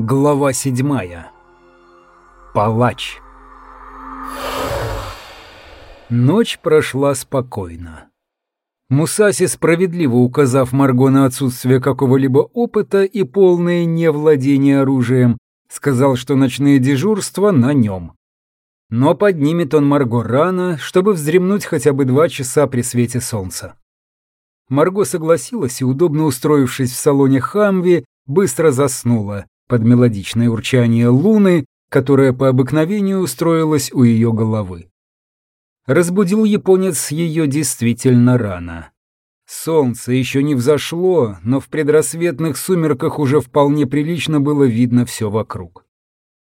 Глава седьмая. Палач. Ночь прошла спокойно. Мусаси, справедливо указав Марго на отсутствие какого-либо опыта и полное невладение оружием, сказал, что ночные дежурства на нем. Но поднимет он Марго рано, чтобы вздремнуть хотя бы два часа при свете солнца. Марго согласилась и, удобно устроившись в салоне Хамви, быстро заснула под мелодичное урчание луны, которая по обыкновению устроилась у ее головы. Разбудил японец ее действительно рано. Солнце еще не взошло, но в предрассветных сумерках уже вполне прилично было видно все вокруг.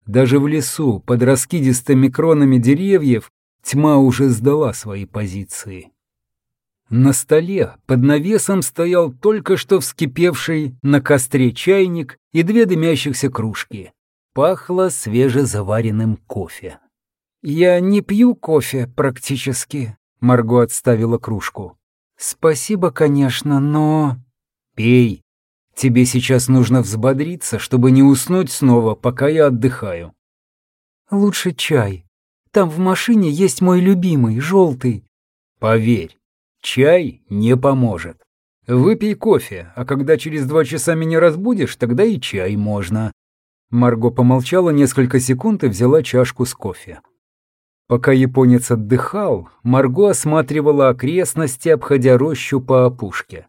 Даже в лесу, под раскидистыми кронами деревьев, тьма уже сдала свои позиции. На столе под навесом стоял только что вскипевший на костре чайник и две дымящихся кружки. Пахло свежезаваренным кофе. «Я не пью кофе практически», — Марго отставила кружку. «Спасибо, конечно, но...» «Пей. Тебе сейчас нужно взбодриться, чтобы не уснуть снова, пока я отдыхаю». «Лучше чай. Там в машине есть мой любимый, желтый». «Поверь, Чай не поможет. Выпей кофе, а когда через два часа меня разбудишь, тогда и чай можно. Марго помолчала несколько секунд и взяла чашку с кофе. Пока японец отдыхал, Марго осматривала окрестности, обходя рощу по опушке.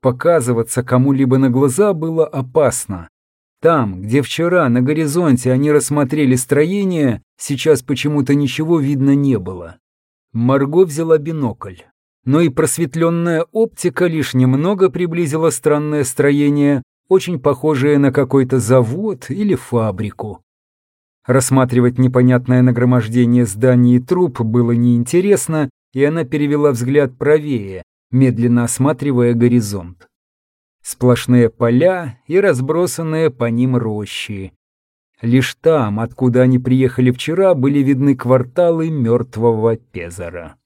Показываться кому-либо на глаза было опасно. Там, где вчера на горизонте они рассмотрели строение, сейчас почему-то ничего видно не было. Марго взяла бинокль но и просветленная оптика лишь немного приблизила странное строение, очень похожее на какой-то завод или фабрику. Рассматривать непонятное нагромождение зданий и труб было неинтересно, и она перевела взгляд правее, медленно осматривая горизонт. Сплошные поля и разбросанные по ним рощи. Лишь там, откуда они приехали вчера, были видны кварталы мертвого Пезара.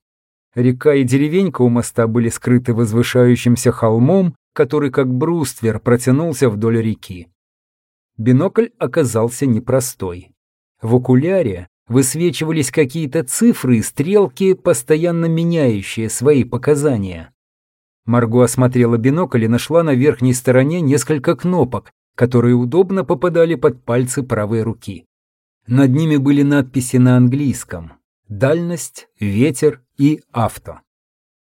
Река и деревенька у моста были скрыты возвышающимся холмом, который как бруствер протянулся вдоль реки. Бинокль оказался непростой. В окуляре высвечивались какие-то цифры и стрелки, постоянно меняющие свои показания. Марго осмотрела бинокль и нашла на верхней стороне несколько кнопок, которые удобно попадали под пальцы правой руки. Над ними были надписи на английском дальность, ветер и авто.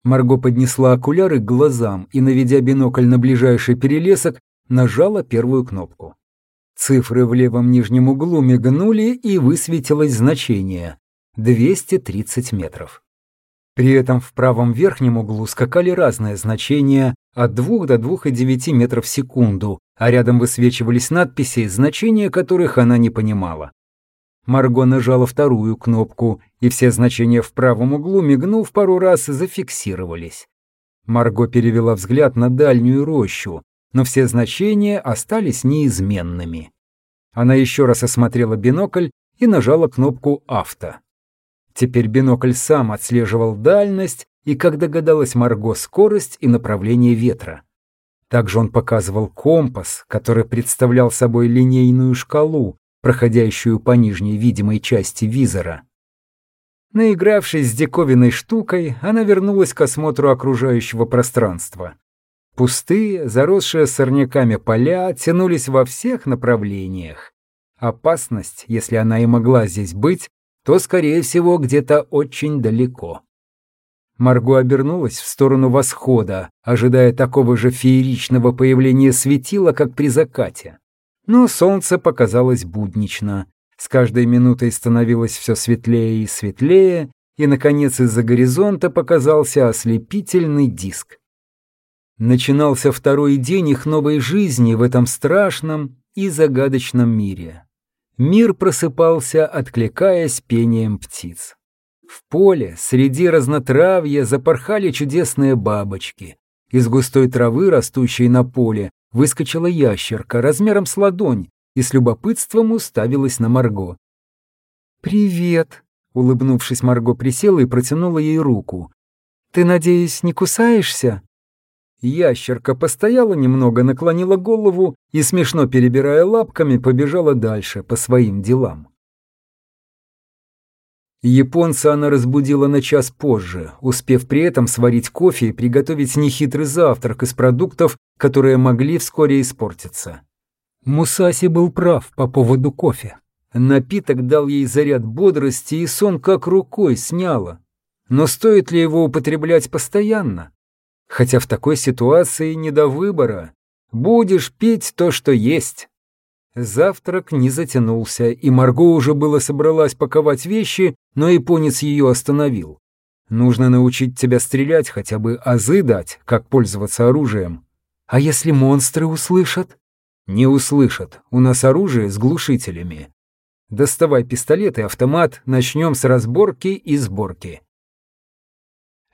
Марго поднесла окуляры к глазам и, наведя бинокль на ближайший перелесок, нажала первую кнопку. Цифры в левом нижнем углу мигнули и высветилось значение — 230 метров. При этом в правом верхнем углу скакали разные значения от 2 до 2,9 метров в секунду, а рядом высвечивались надписи, значения которых она не понимала. Марго нажала вторую кнопку, и все значения в правом углу, мигнув пару раз, зафиксировались. Марго перевела взгляд на дальнюю рощу, но все значения остались неизменными. Она еще раз осмотрела бинокль и нажала кнопку «Авто». Теперь бинокль сам отслеживал дальность и, как догадалась Марго, скорость и направление ветра. Также он показывал компас, который представлял собой линейную шкалу, проходящую по нижней видимой части визора. Наигравшись с диковинной штукой, она вернулась к осмотру окружающего пространства. Пустые, заросшие сорняками поля тянулись во всех направлениях. Опасность, если она и могла здесь быть, то, скорее всего, где-то очень далеко. Марго обернулась в сторону восхода, ожидая такого же фееричного появления светила, как при закате. Но солнце показалось буднично. С каждой минутой становилось все светлее и светлее, и, наконец, из-за горизонта показался ослепительный диск. Начинался второй день их новой жизни в этом страшном и загадочном мире. Мир просыпался, откликаясь пением птиц. В поле, среди разнотравья, запорхали чудесные бабочки. Из густой травы, растущей на поле, выскочила ящерка размером с ладонь и с любопытством уставилась на Марго. «Привет!» — улыбнувшись, Марго присела и протянула ей руку. «Ты, надеюсь, не кусаешься?» Ящерка постояла немного, наклонила голову и, смешно перебирая лапками, побежала дальше по своим делам. Японца она разбудила на час позже, успев при этом сварить кофе и приготовить нехитрый завтрак из продуктов, которые могли вскоре испортиться. Мусаси был прав по поводу кофе. Напиток дал ей заряд бодрости, и сон как рукой сняло. Но стоит ли его употреблять постоянно? Хотя в такой ситуации не до выбора. Будешь пить то, что есть. Завтрак не затянулся, и Марго уже было собралась паковать вещи, но японец ее остановил. Нужно научить тебя стрелять, хотя бы азы дать, как пользоваться оружием. А если монстры услышат? Не услышат. У нас оружие с глушителями. Доставай пистолет и автомат, начнем с разборки и сборки.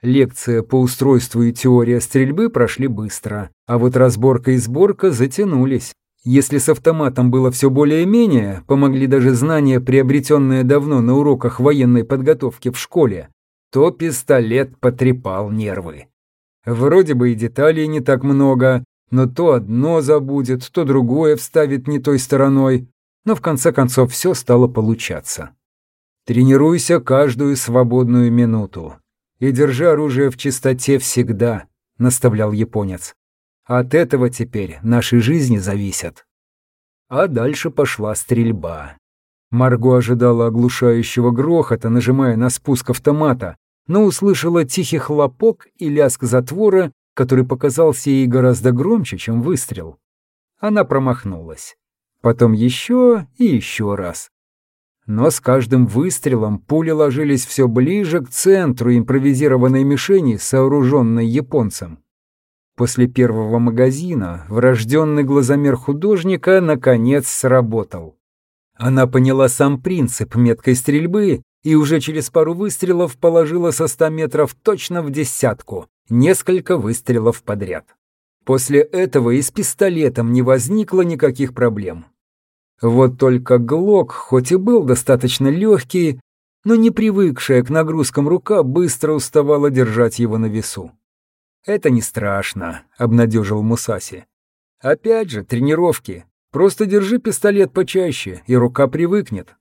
Лекция по устройству и теория стрельбы прошли быстро, а вот разборка и сборка затянулись. Если с автоматом было все более-менее, помогли даже знания, приобретенные давно на уроках военной подготовки в школе, то пистолет потрепал нервы. Вроде бы и деталей не так много, но то одно забудет, то другое вставит не той стороной, но в конце концов все стало получаться. Тренируйся каждую свободную минуту и держи оружие в чистоте всегда, наставлял японец. От этого теперь наши жизни зависят. А дальше пошла стрельба. Марго ожидала оглушающего грохота, нажимая на спуск автомата, но услышала тихий хлопок и лязг затвора, который показался ей гораздо громче, чем выстрел. Она промахнулась. Потом еще и еще раз. Но с каждым выстрелом пули ложились все ближе к центру импровизированной мишени, сооруженной японцем. После первого магазина врожденный глазомер художника наконец сработал. Она поняла сам принцип меткой стрельбы и уже через пару выстрелов положила со ста метров точно в десятку, несколько выстрелов подряд. После этого и с пистолетом не возникло никаких проблем. Вот только Глок, хоть и был достаточно легкий, но не привыкшая к нагрузкам рука быстро уставала держать его на весу. «Это не страшно», — обнадежил Мусаси. «Опять же, тренировки. Просто держи пистолет почаще, и рука привыкнет».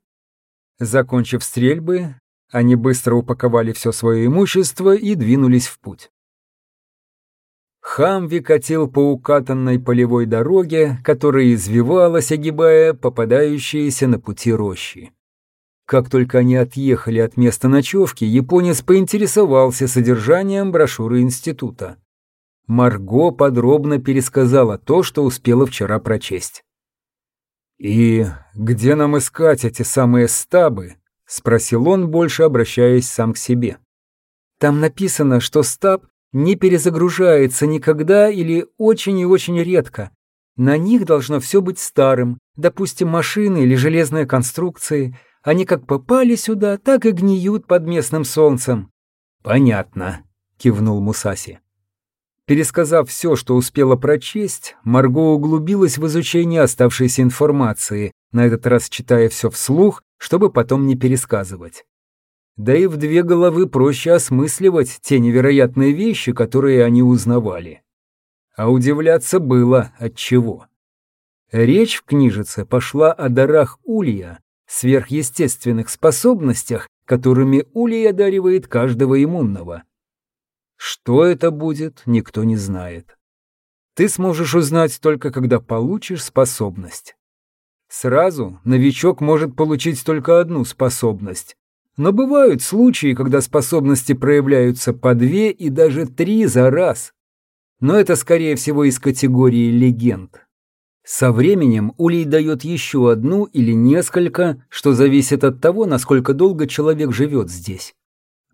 Закончив стрельбы, они быстро упаковали все свое имущество и двинулись в путь. Хамви катил по укатанной полевой дороге, которая извивалась, огибая попадающиеся на пути рощи. Как только они отъехали от места ночевки, японец поинтересовался содержанием брошюры института. Марго подробно пересказала то, что успела вчера прочесть. «И где нам искать эти самые стабы?» — спросил он, больше обращаясь сам к себе. «Там написано, что стаб не перезагружается никогда или очень и очень редко. На них должно все быть старым, допустим, машины или железные конструкции, они как попали сюда, так и гниют под местным солнцем». «Понятно», — кивнул Мусаси. Пересказав все, что успела прочесть, Марго углубилась в изучение оставшейся информации, на этот раз читая все вслух, чтобы потом не пересказывать. Да и в две головы проще осмысливать те невероятные вещи, которые они узнавали. А удивляться было от чего. Речь в книжице пошла о дарах Улья, сверхъестественных способностях, которыми Улей одаривает каждого иммунного. Что это будет, никто не знает. Ты сможешь узнать только когда получишь способность. Сразу новичок может получить только одну способность. Но бывают случаи, когда способности проявляются по две и даже три за раз. Но это, скорее всего, из категории легенд. Со временем улей дает еще одну или несколько, что зависит от того, насколько долго человек живет здесь.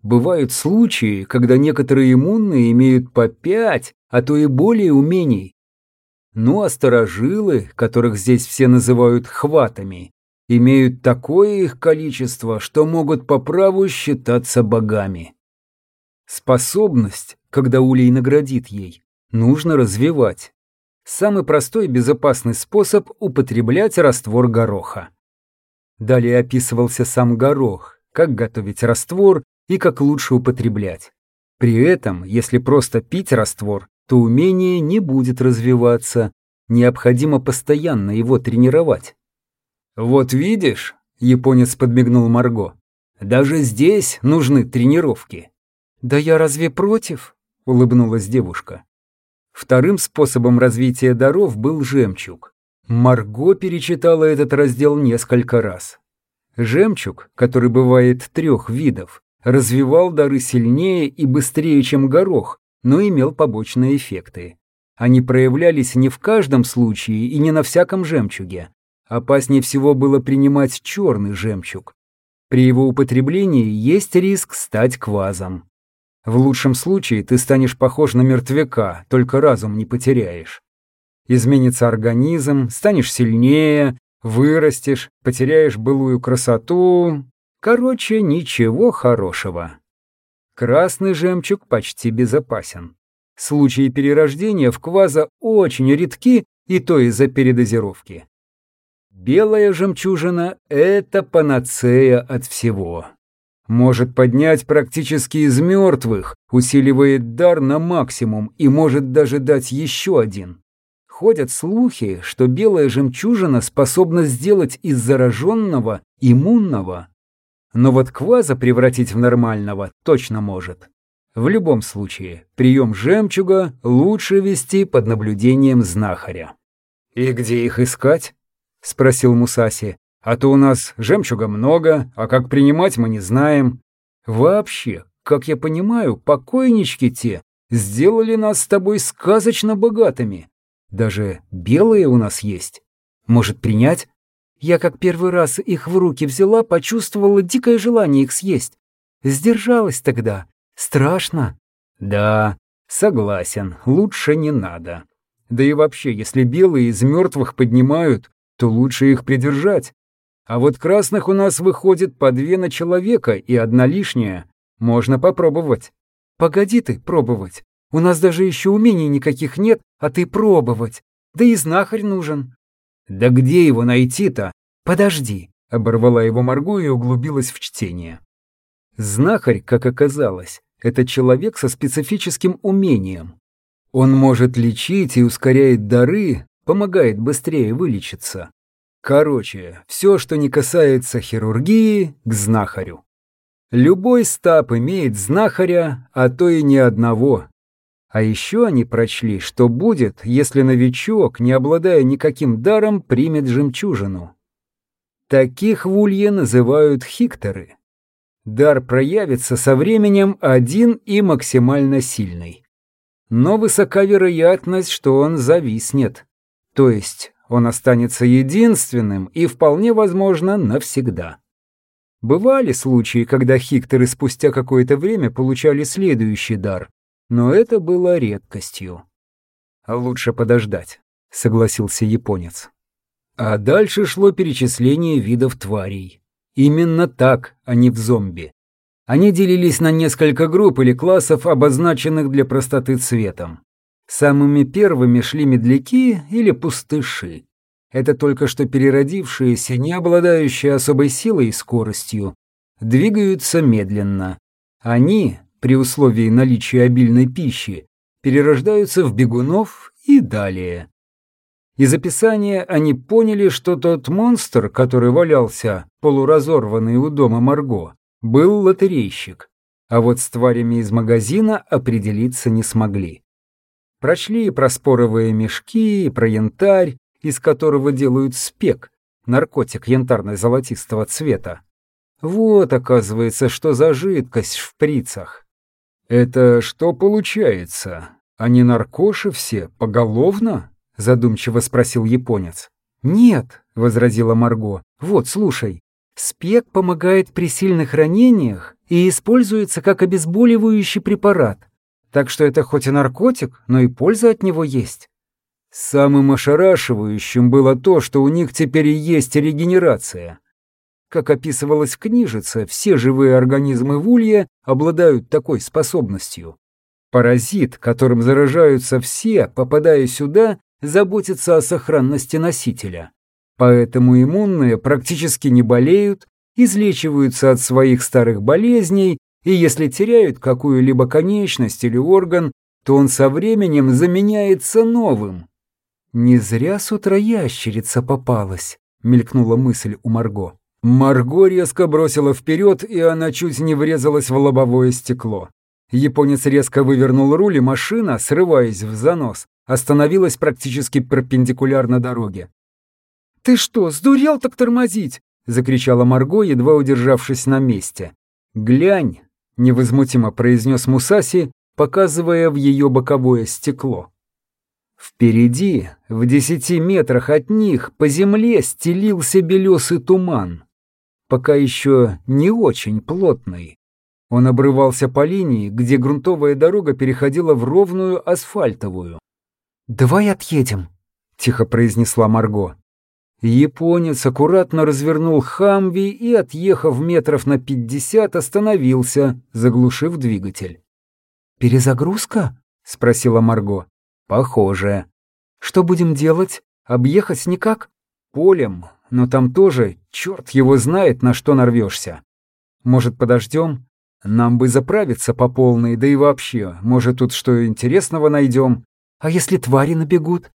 Бывают случаи, когда некоторые иммунные имеют по пять, а то и более умений. Ну а старожилы, которых здесь все называют хватами, имеют такое их количество, что могут по праву считаться богами. Способность, когда улей наградит ей, нужно развивать. Самый простой и безопасный способ употреблять раствор гороха. Далее описывался сам горох, как готовить раствор и как лучше употреблять. При этом, если просто пить раствор, то умение не будет развиваться, необходимо постоянно его тренировать. «Вот видишь», — японец подмигнул Марго, — «даже здесь нужны тренировки». «Да я разве против?» — улыбнулась девушка. Вторым способом развития даров был жемчуг. Марго перечитала этот раздел несколько раз. Жемчуг, который бывает трех видов, развивал дары сильнее и быстрее, чем горох, но имел побочные эффекты. Они проявлялись не в каждом случае и не на всяком жемчуге. Опаснее всего было принимать черный жемчуг. При его употреблении есть риск стать квазом. В лучшем случае ты станешь похож на мертвяка, только разум не потеряешь. Изменится организм, станешь сильнее, вырастешь, потеряешь былую красоту. Короче, ничего хорошего. Красный жемчуг почти безопасен. Случаи перерождения в кваза очень редки, и то из-за передозировки. Белая жемчужина — это панацея от всего. Может поднять практически из мертвых, усиливает дар на максимум и может даже дать еще один. Ходят слухи, что белая жемчужина способна сделать из зараженного иммунного. Но вот кваза превратить в нормального точно может. В любом случае, прием жемчуга лучше вести под наблюдением знахаря. «И где их искать?» — спросил Мусаси. «А то у нас жемчуга много, а как принимать мы не знаем. Вообще, как я понимаю, покойнички те сделали нас с тобой сказочно богатыми. Даже белые у нас есть. Может, принять?» Я как первый раз их в руки взяла, почувствовала дикое желание их съесть. Сдержалась тогда, Страшно? Да, согласен, лучше не надо. Да и вообще, если белые из мертвых поднимают, то лучше их придержать. А вот красных у нас выходит по две на человека и одна лишняя. Можно попробовать. Погоди ты пробовать. У нас даже еще умений никаких нет, а ты пробовать. Да и знахарь нужен. Да где его найти-то? Подожди. Оборвала его Марго и углубилась в чтение. Знахарь, как оказалось, это человек со специфическим умением. Он может лечить и ускоряет дары, помогает быстрее вылечиться. Короче, все, что не касается хирургии, к знахарю. Любой стаб имеет знахаря, а то и не одного. А еще они прочли, что будет, если новичок, не обладая никаким даром, примет жемчужину. Таких в Улье называют хикторы. Дар проявится со временем один и максимально сильный. Но высока вероятность, что он зависнет. То есть он останется единственным и вполне возможно навсегда. Бывали случаи, когда хикторы спустя какое-то время получали следующий дар, но это было редкостью. «Лучше подождать», — согласился японец. А дальше шло перечисление видов тварей. Именно так, а не в зомби. Они делились на несколько групп или классов, обозначенных для простоты цветом. Самыми первыми шли медляки или пустыши. Это только что переродившиеся, не обладающие особой силой и скоростью, двигаются медленно. Они, при условии наличия обильной пищи, перерождаются в бегунов и далее. Из описания они поняли, что тот монстр, который валялся, полуразорванный у дома Марго, был лотерейщик, а вот с тварями из магазина определиться не смогли. Прочли про споровые мешки, про янтарь, из которого делают спек, наркотик янтарно-золотистого цвета. Вот, оказывается, что за жидкость в прицах. Это что получается? Они наркоши все, поголовно? задумчиво спросил японец. Нет, возразила Марго. Вот, слушай. Спек помогает при сильных ранениях и используется как обезболивающий препарат. Так что это хоть и наркотик, но и польза от него есть. Самым ошарашивающим было то, что у них теперь и есть регенерация. Как описывалось в книжице, все живые организмы в улье обладают такой способностью. Паразит, которым заражаются все, попадая сюда, заботится о сохранности носителя. Поэтому иммунные практически не болеют, излечиваются от своих старых болезней и если теряют какую-либо конечность или орган, то он со временем заменяется новым. «Не зря с утра ящерица попалась», — мелькнула мысль у Марго. Марго резко бросила вперед, и она чуть не врезалась в лобовое стекло. Японец резко вывернул руль, и машина, срываясь в занос, остановилась практически перпендикулярно дороге. «Ты что, сдурел так тормозить?» — закричала Марго, едва удержавшись на месте. «Глянь!» — невозмутимо произнес Мусаси, показывая в ее боковое стекло. Впереди, в десяти метрах от них, по земле стелился белесый туман. Пока еще не очень плотный. Он обрывался по линии, где грунтовая дорога переходила в ровную асфальтовую. «Давай отъедем», — тихо произнесла Марго. Японец аккуратно развернул Хамви и, отъехав метров на пятьдесят, остановился, заглушив двигатель. «Перезагрузка?» — спросила Марго. «Похоже». «Что будем делать? Объехать никак?» «Полем, но там тоже, черт его знает, на что нарвешься. Может, подождем? Нам бы заправиться по полной, да и вообще, может, тут что интересного найдем. А если твари набегут?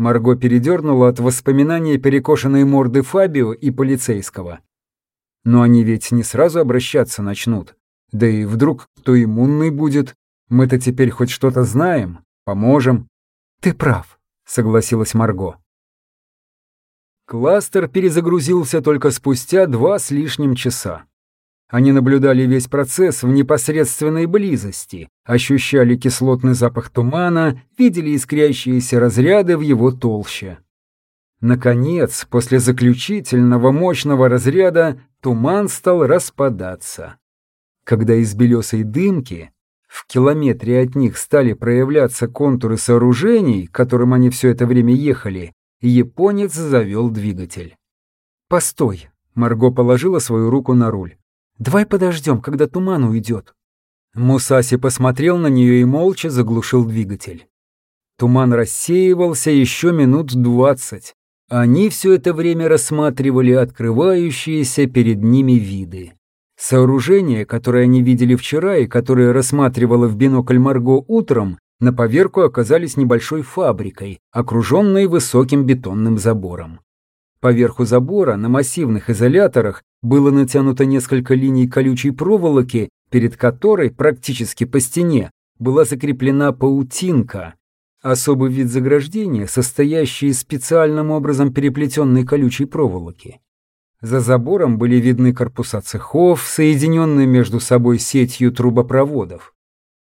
Марго передернула от воспоминания перекошенной морды Фабио и полицейского. Но они ведь не сразу обращаться начнут. Да и вдруг кто иммунный будет. Мы-то теперь хоть что-то знаем, поможем. Ты прав, согласилась Марго. Кластер перезагрузился только спустя два с лишним часа. Они наблюдали весь процесс в непосредственной близости, ощущали кислотный запах тумана, видели искрящиеся разряды в его толще. Наконец, после заключительного мощного разряда, туман стал распадаться. Когда из белесой дымки в километре от них стали проявляться контуры сооружений, к которым они все это время ехали, японец завел двигатель. «Постой!» — Марго положила свою руку на руль. Давай подождем, когда туман уйдет. Мусаси посмотрел на нее и молча заглушил двигатель. Туман рассеивался еще минут двадцать. Они все это время рассматривали открывающиеся перед ними виды. Сооружения, которые они видели вчера и которые рассматривала в бинокль Марго утром, на поверку оказались небольшой фабрикой, окруженной высоким бетонным забором. Поверху забора на массивных изоляторах было натянуто несколько линий колючей проволоки, перед которой практически по стене была закреплена паутинка, особый вид заграждения, состоящий из специальным образом переплетенной колючей проволоки. За забором были видны корпуса цехов, соединенные между собой сетью трубопроводов.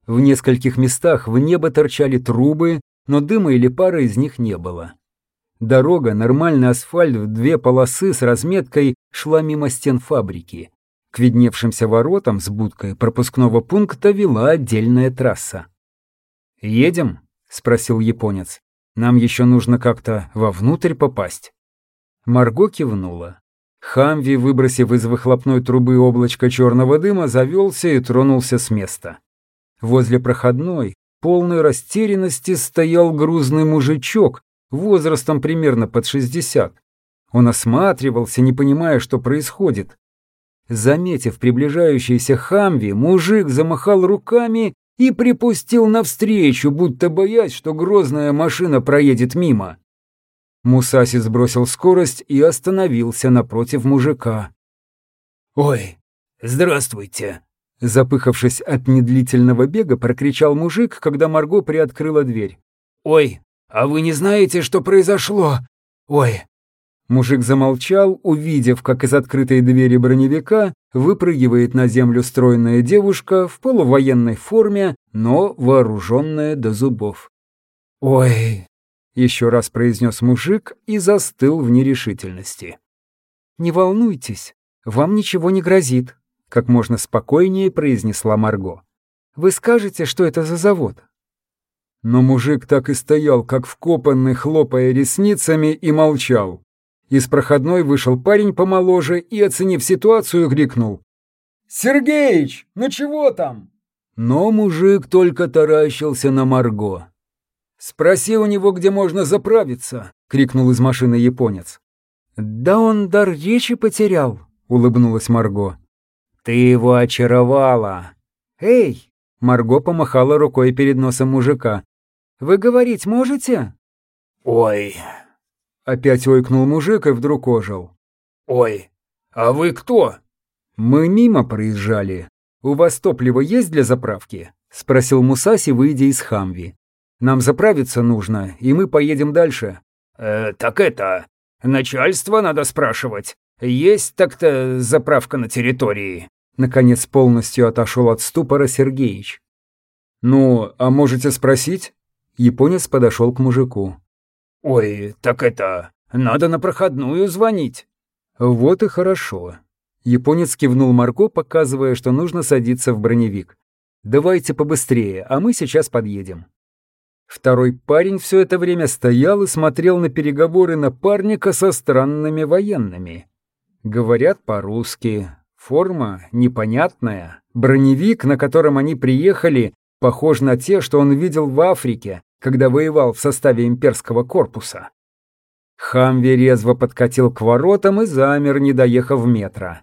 В нескольких местах в небо торчали трубы, но дыма или пара из них не было. Дорога, нормальный асфальт в две полосы с разметкой шла мимо стен фабрики. К видневшимся воротам с будкой пропускного пункта вела отдельная трасса. «Едем?» — спросил японец. «Нам еще нужно как-то вовнутрь попасть». Марго кивнула. Хамви, выбросив из выхлопной трубы облачко черного дыма, завелся и тронулся с места. Возле проходной, полной растерянности, стоял грузный мужичок возрастом примерно под 60. Он осматривался, не понимая, что происходит. Заметив приближающийся Хамви, мужик замахал руками и припустил навстречу, будто боясь, что грозная машина проедет мимо. Мусаси сбросил скорость и остановился напротив мужика. «Ой, здравствуйте!» Запыхавшись от недлительного бега, прокричал мужик, когда Марго приоткрыла дверь. «Ой, «А вы не знаете, что произошло? Ой!» Мужик замолчал, увидев, как из открытой двери броневика выпрыгивает на землю стройная девушка в полувоенной форме, но вооруженная до зубов. «Ой!» — еще раз произнес мужик и застыл в нерешительности. «Не волнуйтесь, вам ничего не грозит», — как можно спокойнее произнесла Марго. «Вы скажете, что это за завод?» Но мужик так и стоял, как вкопанный, хлопая ресницами, и молчал. Из проходной вышел парень помоложе и, оценив ситуацию, крикнул. «Сергеич, ну чего там?» Но мужик только таращился на Марго. «Спроси у него, где можно заправиться!» — крикнул из машины японец. «Да он дар речи потерял», — улыбнулась Марго. «Ты его очаровала!» «Эй, Марго помахала рукой перед носом мужика. «Вы говорить можете?» «Ой!» Опять ойкнул мужик и вдруг ожил. «Ой, а вы кто?» «Мы мимо проезжали. У вас топливо есть для заправки?» — спросил Мусаси, выйдя из Хамви. «Нам заправиться нужно, и мы поедем дальше». «Э, «Так это, начальство надо спрашивать. Есть так-то заправка на территории?» Наконец полностью отошел от ступора Сергеич. «Ну, а можете спросить?» Японец подошел к мужику. «Ой, так это, надо на проходную звонить». «Вот и хорошо». Японец кивнул Марко, показывая, что нужно садиться в броневик. «Давайте побыстрее, а мы сейчас подъедем». Второй парень все это время стоял и смотрел на переговоры напарника со странными военными. Говорят по-русски, форма непонятная, броневик, на котором они приехали, похож на те, что он видел в Африке, когда воевал в составе имперского корпуса. Хамви резво подкатил к воротам и замер, не доехав метра.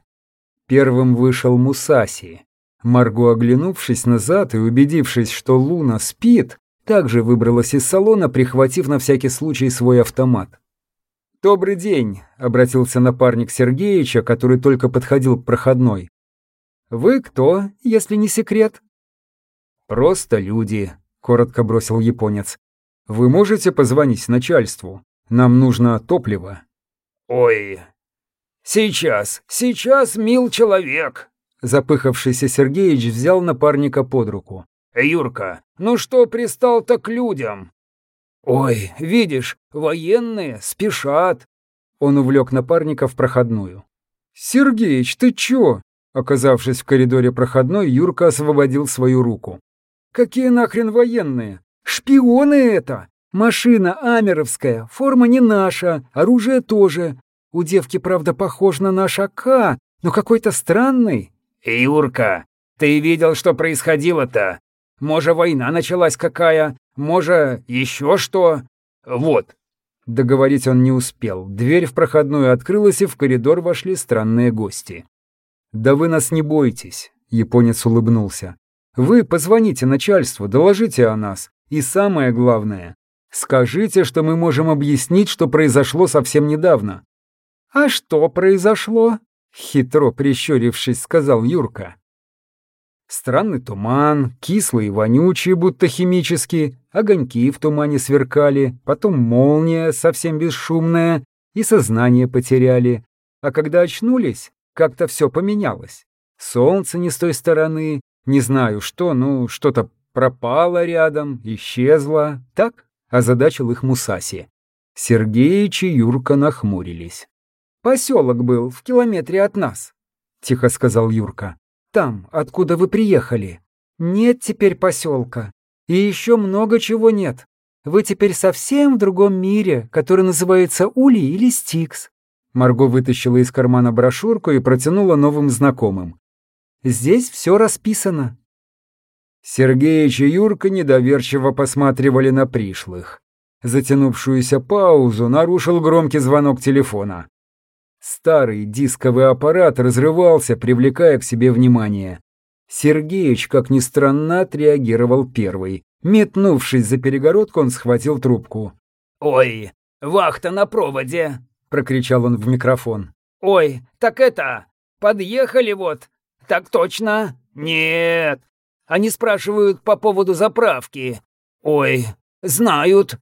Первым вышел Мусаси. Марго, оглянувшись назад и убедившись, что Луна спит, также выбралась из салона, прихватив на всякий случай свой автомат. «Добрый день», — обратился напарник Сергеича, который только подходил к проходной. «Вы кто, если не секрет?» «Просто люди», — коротко бросил японец. «Вы можете позвонить начальству? Нам нужно топливо». «Ой, сейчас, сейчас, мил человек!» Запыхавшийся Сергеич взял напарника под руку. «Юрка, ну что пристал-то к людям?» «Ой, видишь, военные спешат!» Он увлек напарника в проходную. «Сергеич, ты чё?» Оказавшись в коридоре проходной, Юрка освободил свою руку. «Какие нахрен военные? Шпионы это! Машина амеровская, форма не наша, оружие тоже. У девки, правда, похож на наш АК, но какой-то странный». «Юрка, ты видел, что происходило-то? Може, война началась какая, може, еще что. Вот». Договорить он не успел. Дверь в проходную открылась, и в коридор вошли странные гости. «Да вы нас не бойтесь», — японец улыбнулся. «Вы позвоните начальству, доложите о нас. И самое главное, скажите, что мы можем объяснить, что произошло совсем недавно». «А что произошло?» — хитро прищурившись, сказал Юрка. Странный туман, кислый и вонючий, будто химический, огоньки в тумане сверкали, потом молния, совсем бесшумная, и сознание потеряли. А когда очнулись, как-то все поменялось. Солнце не с той стороны, не знаю что, ну, что-то пропало рядом, исчезло. Так озадачил их Мусаси. Сергеич и Юрка нахмурились. «Поселок был в километре от нас», — тихо сказал Юрка там, откуда вы приехали. Нет теперь поселка. И еще много чего нет. Вы теперь совсем в другом мире, который называется Ули или Стикс». Марго вытащила из кармана брошюрку и протянула новым знакомым. «Здесь все расписано». Сергеич и Юрка недоверчиво посматривали на пришлых. Затянувшуюся паузу нарушил громкий звонок телефона. Старый дисковый аппарат разрывался, привлекая к себе внимание. Сергеич, как ни странно, отреагировал первый. Метнувшись за перегородку, он схватил трубку. «Ой, вахта на проводе!» — прокричал он в микрофон. «Ой, так это, подъехали вот. Так точно? Нет. Они спрашивают по поводу заправки. Ой, знают.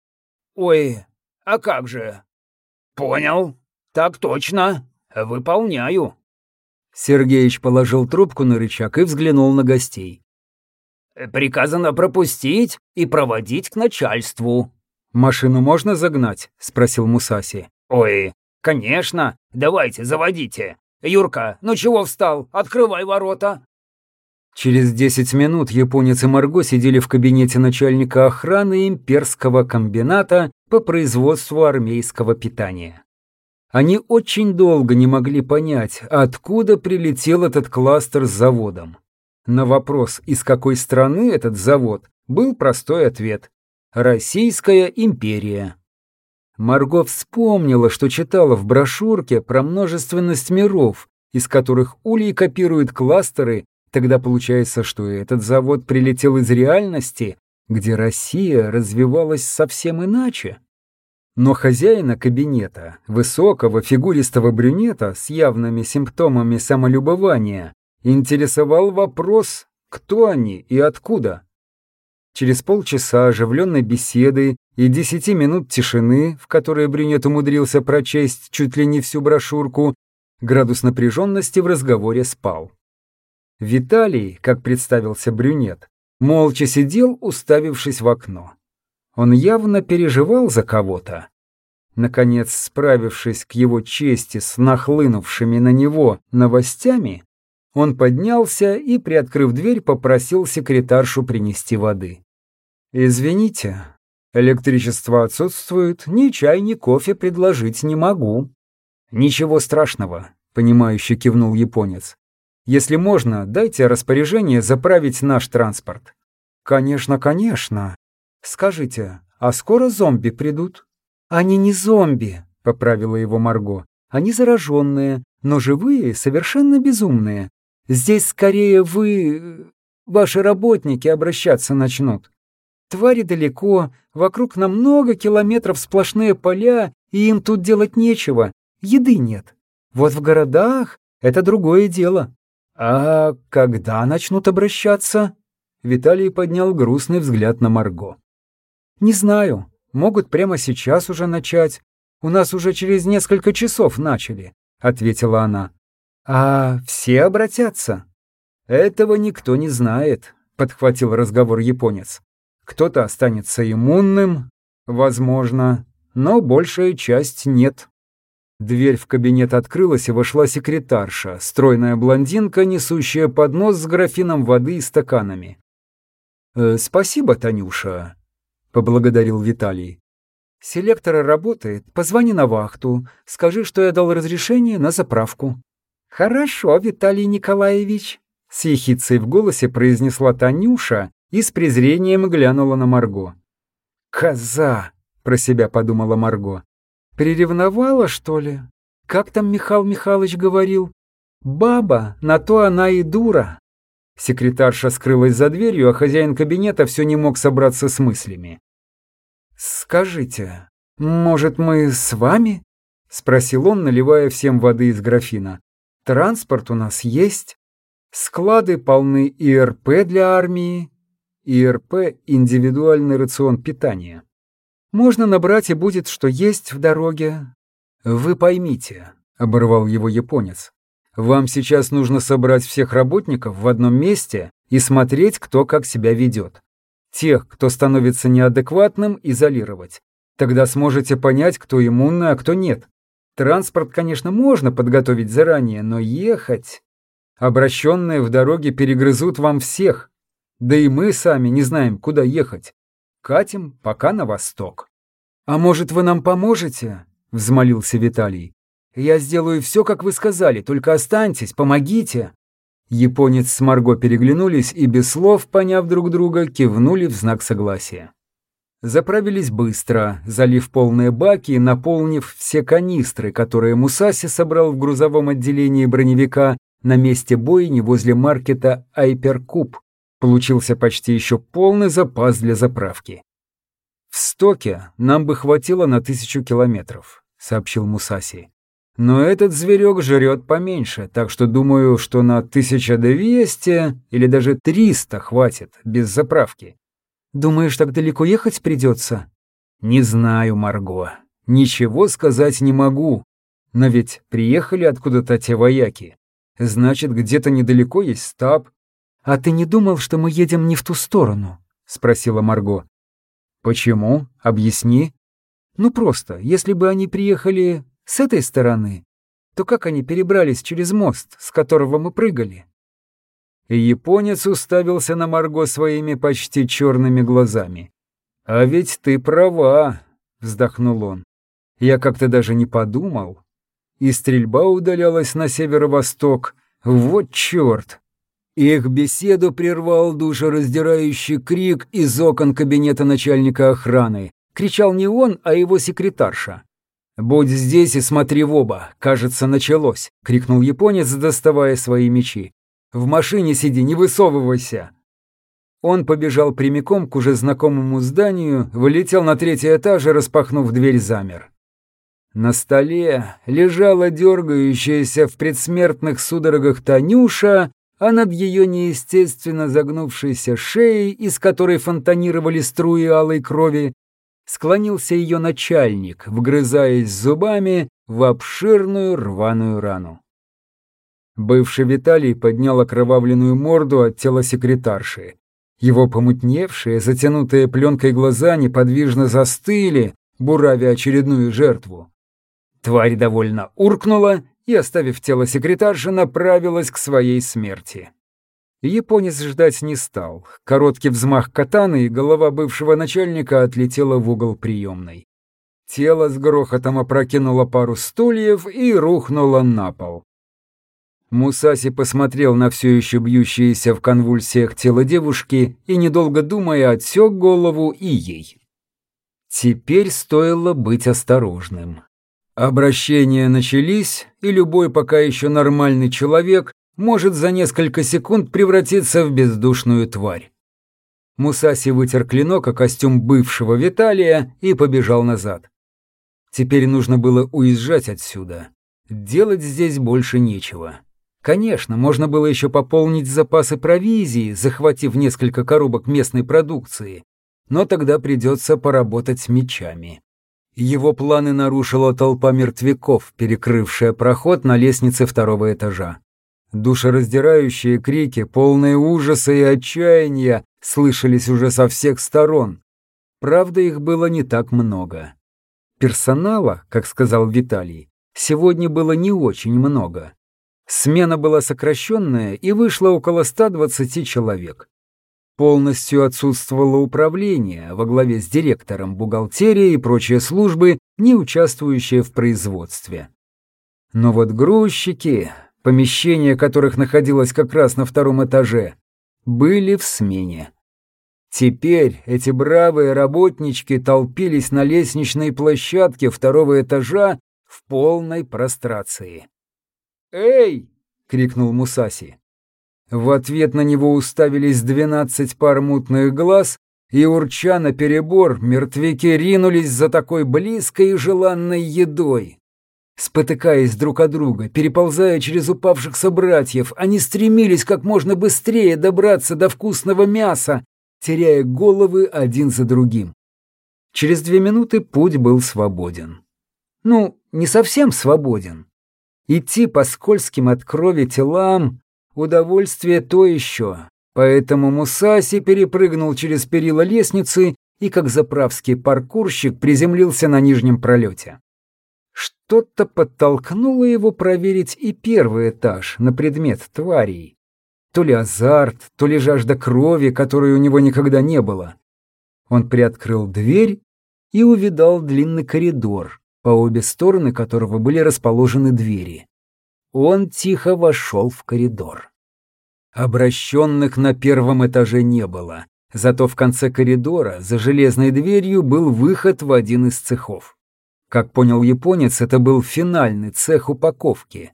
Ой, а как же? Понял. «Так точно. Выполняю». Сергеич положил трубку на рычаг и взглянул на гостей. «Приказано пропустить и проводить к начальству». «Машину можно загнать?» — спросил Мусаси. «Ой, конечно. Давайте, заводите. Юрка, ну чего встал? Открывай ворота». Через десять минут японец и Марго сидели в кабинете начальника охраны имперского комбината по производству армейского питания. Они очень долго не могли понять, откуда прилетел этот кластер с заводом. На вопрос, из какой страны этот завод, был простой ответ – Российская империя. Марго вспомнила, что читала в брошюрке про множественность миров, из которых Улей копирует кластеры Тогда получается, что этот завод прилетел из реальности, где Россия развивалась совсем иначе. Но хозяина кабинета, высокого фигуристого брюнета с явными симптомами самолюбования, интересовал вопрос, кто они и откуда. Через полчаса оживленной беседы и десяти минут тишины, в которой брюнет умудрился прочесть чуть ли не всю брошюрку, градус напряженности в разговоре спал. Виталий, как представился брюнет, молча сидел, уставившись в окно. Он явно переживал за кого-то. Наконец, справившись к его чести с нахлынувшими на него новостями, он поднялся и, приоткрыв дверь, попросил секретаршу принести воды. «Извините, электричество отсутствует, ни чай, ни кофе предложить не могу». «Ничего страшного», — понимающе кивнул японец. «Если можно, дайте распоряжение заправить наш транспорт». «Конечно, конечно. Скажите, а скоро зомби придут?» «Они не зомби», — поправила его Марго. «Они зараженные, но живые, совершенно безумные. Здесь скорее вы, ваши работники, обращаться начнут. Твари далеко, вокруг на много километров сплошные поля, и им тут делать нечего, еды нет. Вот в городах это другое дело. А когда начнут обращаться? Виталий поднял грустный взгляд на Марго. Не знаю, могут прямо сейчас уже начать. У нас уже через несколько часов начали, ответила она. «А все обратятся?» «Этого никто не знает», — подхватил разговор японец. «Кто-то останется иммунным, возможно, но большая часть нет». Дверь в кабинет открылась, и вошла секретарша, стройная блондинка, несущая поднос с графином воды и стаканами. «Э, «Спасибо, Танюша», — поблагодарил Виталий. «Селектор работает, позвони на вахту, скажи, что я дал разрешение на заправку». «Хорошо, Виталий Николаевич», — с ехицей в голосе произнесла Танюша и с презрением глянула на Марго. «Коза!» — про себя подумала Марго. «Приревновала, что ли? Как там Михаил Михайлович говорил? Баба, на то она и дура». Секретарша скрылась за дверью, а хозяин кабинета все не мог собраться с мыслями. «Скажите, может, мы с вами?» — спросил он, наливая всем воды из графина. Транспорт у нас есть, склады полны ИРП для армии, ИРП – индивидуальный рацион питания. Можно набрать и будет, что есть в дороге. Вы поймите, – оборвал его японец, вам сейчас нужно собрать всех работников в одном месте и смотреть, кто как себя ведет. Тех, кто становится неадекватным, изолировать. Тогда сможете понять, кто иммунный, а кто нет. Транспорт, конечно, можно подготовить заранее, но ехать... Обращенные в дороге перегрызут вам всех. Да и мы сами не знаем, куда ехать. Катим пока на восток. «А может, вы нам поможете?» — взмолился Виталий. «Я сделаю все, как вы сказали, только останьтесь, помогите!» Японец с Марго переглянулись и без слов, поняв друг друга, кивнули в знак согласия. Заправились быстро, залив полные баки и наполнив все канистры, которые Мусаси собрал в грузовом отделении броневика на месте бойни возле маркета Айперкуб. Получился почти еще полный запас для заправки. «В стоке нам бы хватило на тысячу километров», — сообщил Мусаси. «Но этот зверек жрет поменьше, так что думаю, что на 1200 или даже 300 хватит без заправки. Думаешь, так далеко ехать придется? Не знаю, Марго. Ничего сказать не могу. Но ведь приехали откуда-то те вояки. Значит, где-то недалеко есть стаб. А ты не думал, что мы едем не в ту сторону? Спросила Марго. Почему? Объясни. Ну просто, если бы они приехали с этой стороны, то как они перебрались через мост, с которого мы прыгали? и японец уставился на Марго своими почти черными глазами. «А ведь ты права», — вздохнул он. «Я как-то даже не подумал». И стрельба удалялась на северо-восток. Вот черт! Их беседу прервал душераздирающий крик из окон кабинета начальника охраны. Кричал не он, а его секретарша. «Будь здесь и смотри в оба, кажется, началось», — крикнул японец, доставая свои мечи. В машине сиди, не высовывайся!» Он побежал прямиком к уже знакомому зданию, вылетел на третий этаж и, распахнув дверь, замер. На столе лежала дергающаяся в предсмертных судорогах Танюша, а над ее неестественно загнувшейся шеей, из которой фонтанировали струи алой крови, склонился ее начальник, вгрызаясь зубами в обширную рваную рану. Бывший Виталий поднял окровавленную морду от тела секретарши. Его помутневшие, затянутые пленкой глаза неподвижно застыли, буравя очередную жертву. Тварь довольно уркнула и, оставив тело секретарши, направилась к своей смерти. Японец ждать не стал. Короткий взмах катаны, и голова бывшего начальника отлетела в угол приемной. Тело с грохотом опрокинуло пару стульев и рухнуло на пол. Мусаси посмотрел на все еще бьющееся в конвульсиях тело девушки и, недолго думая, отсек голову и ей. Теперь стоило быть осторожным. Обращения начались, и любой пока еще нормальный человек может за несколько секунд превратиться в бездушную тварь. Мусаси вытер клинок о костюм бывшего Виталия и побежал назад. Теперь нужно было уезжать отсюда. Делать здесь больше нечего. Конечно, можно было еще пополнить запасы провизии, захватив несколько коробок местной продукции, но тогда придется поработать мечами. Его планы нарушила толпа мертвяков, перекрывшая проход на лестнице второго этажа. Душераздирающие крики, полные ужаса и отчаяния, слышались уже со всех сторон. Правда, их было не так много. Персонала, как сказал Виталий, сегодня было не очень много. Смена была сокращенная и вышло около 120 человек. Полностью отсутствовало управление во главе с директором бухгалтерии и прочие службы, не участвующие в производстве. Но вот грузчики, помещение которых находилось как раз на втором этаже, были в смене. Теперь эти бравые работнички толпились на лестничной площадке второго этажа в полной прострации. «Эй!» — крикнул Мусаси. В ответ на него уставились двенадцать пар мутных глаз, и, урча на перебор, мертвяки ринулись за такой близкой и желанной едой. Спотыкаясь друг от друга, переползая через упавших собратьев, они стремились как можно быстрее добраться до вкусного мяса, теряя головы один за другим. Через две минуты путь был свободен. Ну, не совсем свободен. Идти по скользким от крови телам Удовольствие то еще. Поэтому Мусаси перепрыгнул через перила лестницы и, как заправский паркурщик, приземлился на нижнем пролете. Что-то подтолкнуло его проверить и первый этаж на предмет тварей. То ли азарт, то ли жажда крови, которой у него никогда не было. Он приоткрыл дверь и увидал длинный коридор, по обе стороны которого были расположены двери. Он тихо вошел в коридор. Обращенных на первом этаже не было, зато в конце коридора за железной дверью был выход в один из цехов. Как понял японец, это был финальный цех упаковки.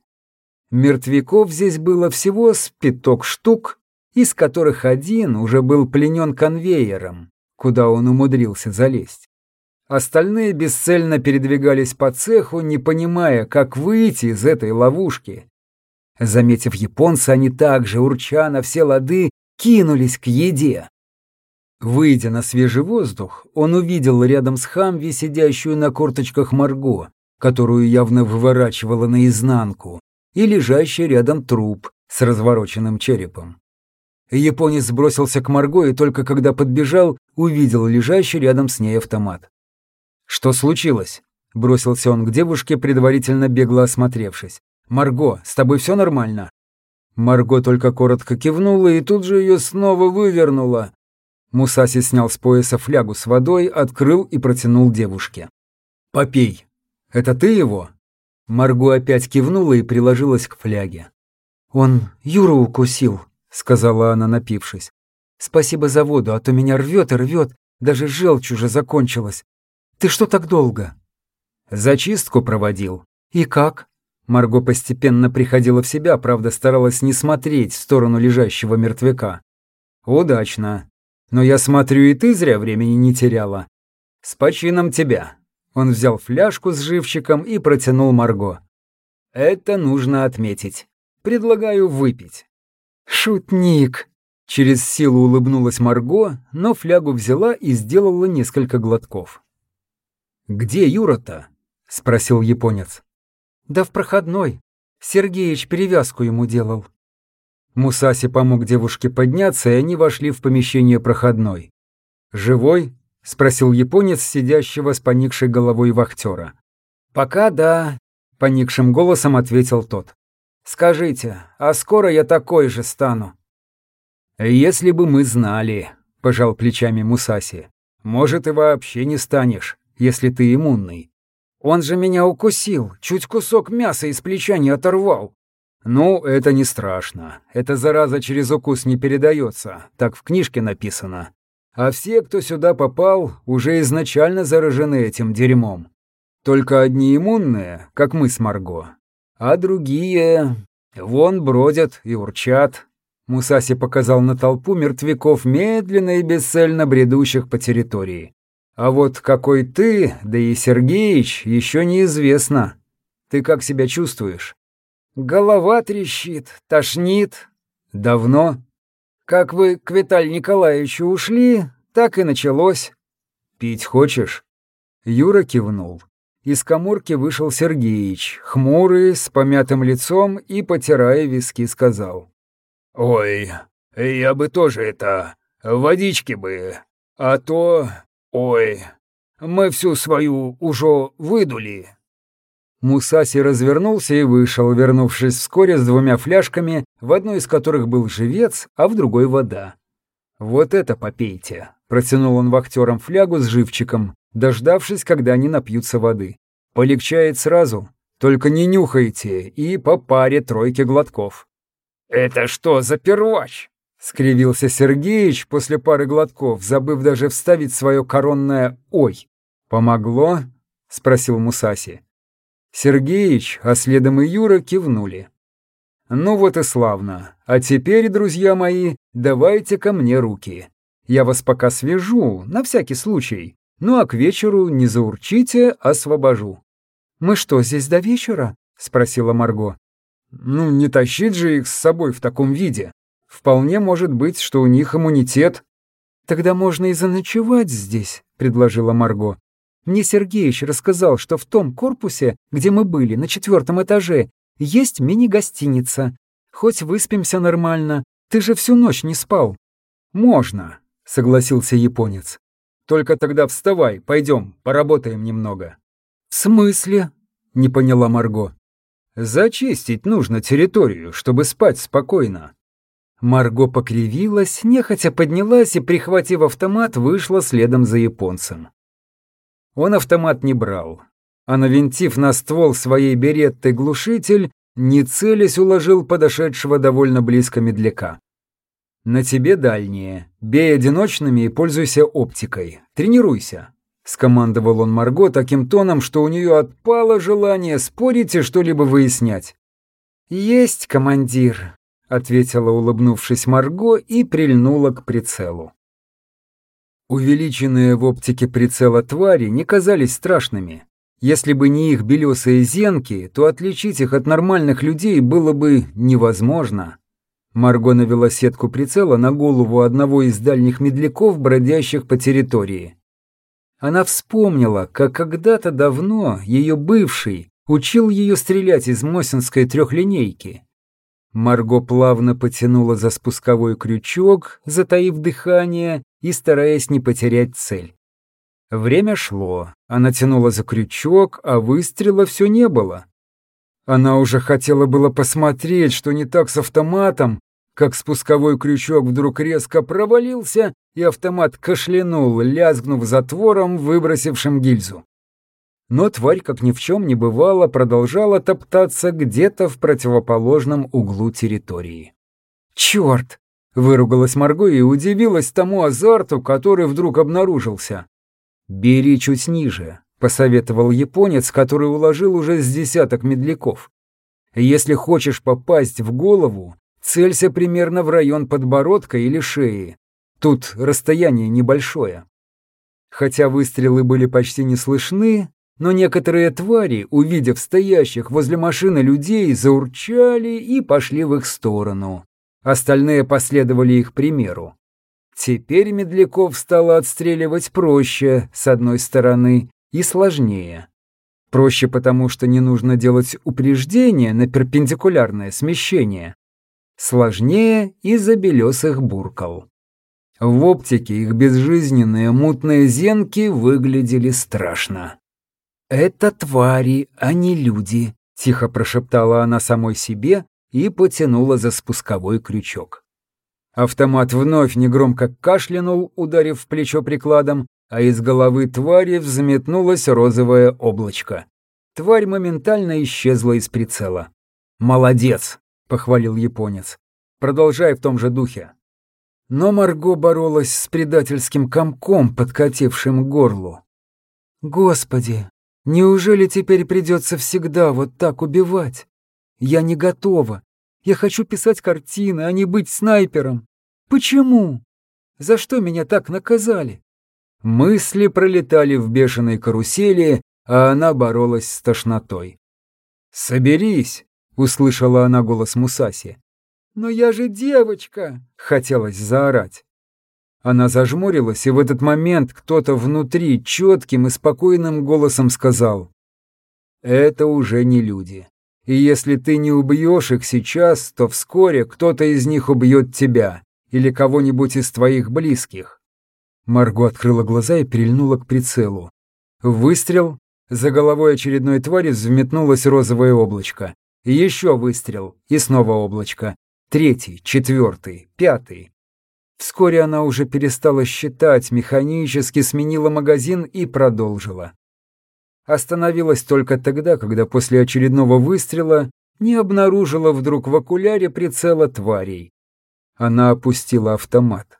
Мертвяков здесь было всего с пяток штук, из которых один уже был пленен конвейером, куда он умудрился залезть. Остальные бесцельно передвигались по цеху, не понимая, как выйти из этой ловушки. Заметив японца, они также, урча на все лады, кинулись к еде. Выйдя на свежий воздух, он увидел рядом с Хамви сидящую на корточках Марго, которую явно выворачивала наизнанку, и лежащий рядом труп с развороченным черепом. Японец бросился к Марго и только когда подбежал, увидел лежащий рядом с ней автомат. «Что случилось?» — бросился он к девушке, предварительно бегло осмотревшись. «Марго, с тобой все нормально?» Марго только коротко кивнула и тут же ее снова вывернула. Мусаси снял с пояса флягу с водой, открыл и протянул девушке. «Попей. Это ты его?» Марго опять кивнула и приложилась к фляге. «Он Юру укусил», — сказала она, напившись. «Спасибо за воду, а то меня рвет и рвет, даже желчь уже закончилась. Ты что так долго?» «Зачистку проводил». «И как?» Марго постепенно приходила в себя, правда, старалась не смотреть в сторону лежащего мертвяка. «Удачно. Но я смотрю, и ты зря времени не теряла. С почином тебя». Он взял фляжку с живчиком и протянул Марго. «Это нужно отметить. Предлагаю выпить». «Шутник!» Через силу улыбнулась Марго, но флягу взяла и сделала несколько глотков. «Где Юра-то?» — спросил японец. «Да в проходной. Сергеич перевязку ему делал». Мусаси помог девушке подняться, и они вошли в помещение проходной. «Живой?» — спросил японец, сидящего с поникшей головой вахтера. «Пока да», — поникшим голосом ответил тот. «Скажите, а скоро я такой же стану?» «Если бы мы знали», — пожал плечами Мусаси. «Может, и вообще не станешь, если ты иммунный. Он же меня укусил, чуть кусок мяса из плеча не оторвал. Ну, это не страшно. Эта зараза через укус не передается, так в книжке написано. А все, кто сюда попал, уже изначально заражены этим дерьмом. Только одни иммунные, как мы с Марго. А другие... Вон бродят и урчат. Мусаси показал на толпу мертвяков, медленно и бесцельно бредущих по территории. А вот какой ты, да и Сергеич, еще неизвестно. Ты как себя чувствуешь? Голова трещит, тошнит. Давно? Как вы к Виталию Николаевичу ушли, так и началось. Пить хочешь? Юра кивнул. Из коморки вышел Сергеич, хмурый, с помятым лицом и, потирая виски, сказал. «Ой, я бы тоже это... водички бы. А то «Ой, мы всю свою уже выдули». Мусаси развернулся и вышел, вернувшись вскоре с двумя фляжками, в одной из которых был живец, а в другой вода. «Вот это попейте», — протянул он вахтерам флягу с живчиком, дождавшись, когда они напьются воды. «Полегчает сразу, только не нюхайте и по паре тройки глотков». «Это что за первач?» Скривился Сергеич после пары глотков, забыв даже вставить свое коронное «Ой». «Помогло?» — спросил Мусаси. Сергеич, а следом и Юра кивнули. «Ну вот и славно. А теперь, друзья мои, давайте ко мне руки. Я вас пока свяжу, на всякий случай. Ну а к вечеру не заурчите, освобожу». «Мы что, здесь до вечера?» — спросила Марго. «Ну, не тащить же их с собой в таком виде», Вполне может быть, что у них иммунитет. Тогда можно и заночевать здесь, предложила Марго. Мне Сергеич рассказал, что в том корпусе, где мы были, на четвертом этаже, есть мини-гостиница. Хоть выспимся нормально. Ты же всю ночь не спал. Можно, согласился японец. Только тогда вставай, пойдем, поработаем немного. В смысле? Не поняла Марго. Зачистить нужно территорию, чтобы спать спокойно. Марго покривилась, нехотя поднялась и, прихватив автомат, вышла следом за японцем. Он автомат не брал, а навинтив на ствол своей беретты глушитель, не целясь уложил подошедшего довольно близко медляка. «На тебе дальние. Бей одиночными и пользуйся оптикой. Тренируйся», — скомандовал он Марго таким тоном, что у нее отпало желание спорить и что-либо выяснять. «Есть, командир», ответила, улыбнувшись Марго, и прильнула к прицелу. Увеличенные в оптике прицела твари не казались страшными. Если бы не их белесые зенки, то отличить их от нормальных людей было бы невозможно. Марго навела сетку прицела на голову одного из дальних медляков, бродящих по территории. Она вспомнила, как когда-то давно ее бывший учил ее стрелять из Мосинской трехлинейки. Марго плавно потянула за спусковой крючок, затаив дыхание и стараясь не потерять цель. Время шло, она тянула за крючок, а выстрела все не было. Она уже хотела было посмотреть, что не так с автоматом, как спусковой крючок вдруг резко провалился, и автомат кашлянул, лязгнув затвором, выбросившим гильзу. Но тварь, как ни в чем не бывало, продолжала топтаться где-то в противоположном углу территории. «Черт!» — выругалась Марго и удивилась тому азарту, который вдруг обнаружился. «Бери чуть ниже», — посоветовал японец, который уложил уже с десяток медляков. Если хочешь попасть в голову, целься примерно в район подбородка или шеи. Тут расстояние небольшое. Хотя выстрелы были почти не слышны, но некоторые твари, увидев стоящих возле машины людей, заурчали и пошли в их сторону. Остальные последовали их примеру. Теперь Медляков стало отстреливать проще, с одной стороны, и сложнее. Проще потому, что не нужно делать упреждение на перпендикулярное смещение. Сложнее из-за белесых буркал. В оптике их безжизненные мутные зенки выглядели страшно. «Это твари, а не люди», — тихо прошептала она самой себе и потянула за спусковой крючок. Автомат вновь негромко кашлянул, ударив в плечо прикладом, а из головы твари взметнулось розовое облачко. Тварь моментально исчезла из прицела. «Молодец!» — похвалил японец. «Продолжай в том же духе». Но Марго боролась с предательским комком, подкатившим к горлу. «Господи, неужели теперь придется всегда вот так убивать? Я не готова. Я хочу писать картины, а не быть снайпером. Почему? За что меня так наказали? Мысли пролетали в бешеной карусели, а она боролась с тошнотой. «Соберись!» — услышала она голос Мусаси. «Но я же девочка!» — хотелось заорать. Она зажмурилась, и в этот момент кто-то внутри четким и спокойным голосом сказал «Это уже не люди и если ты не убьешь их сейчас, то вскоре кто-то из них убьет тебя или кого-нибудь из твоих близких». Марго открыла глаза и перельнула к прицелу. Выстрел. За головой очередной твари взметнулось розовое облачко. Еще выстрел. И снова облачко. Третий, четвертый, пятый. Вскоре она уже перестала считать, механически сменила магазин и продолжила остановилась только тогда, когда после очередного выстрела не обнаружила вдруг в окуляре прицела тварей. Она опустила автомат.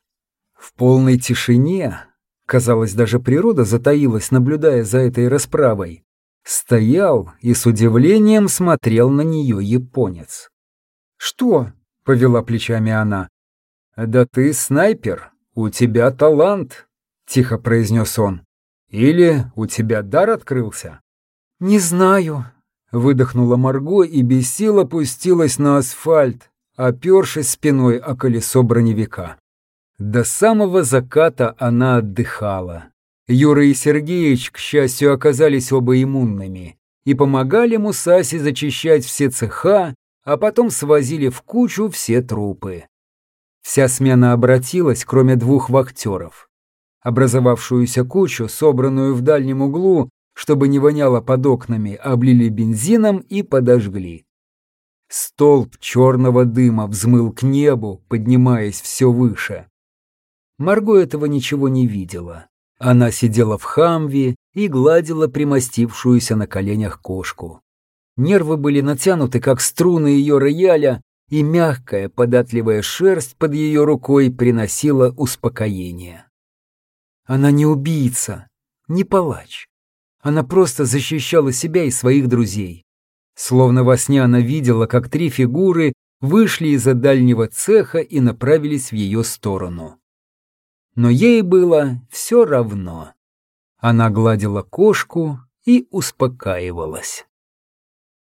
В полной тишине, казалось, даже природа затаилась, наблюдая за этой расправой, стоял и с удивлением смотрел на нее японец. «Что?» — повела плечами она. «Да ты снайпер, у тебя талант», — тихо произнес он. Или у тебя дар открылся? Не знаю, выдохнула Марго и без сил опустилась на асфальт, опершись спиной о колесо броневика. До самого заката она отдыхала. Юра и Сергеич, к счастью, оказались оба иммунными и помогали Мусасе зачищать все цеха, а потом свозили в кучу все трупы. Вся смена обратилась, кроме двух вахтеров. Образовавшуюся кучу, собранную в дальнем углу, чтобы не воняло под окнами, облили бензином и подожгли. Столб черного дыма взмыл к небу, поднимаясь все выше. Марго этого ничего не видела. Она сидела в хамве и гладила примостившуюся на коленях кошку. Нервы были натянуты, как струны ее рояля, и мягкая, податливая шерсть под ее рукой приносила успокоение. Она не убийца, не палач. Она просто защищала себя и своих друзей. Словно во сне она видела, как три фигуры вышли из-за дальнего цеха и направились в ее сторону. Но ей было все равно. Она гладила кошку и успокаивалась.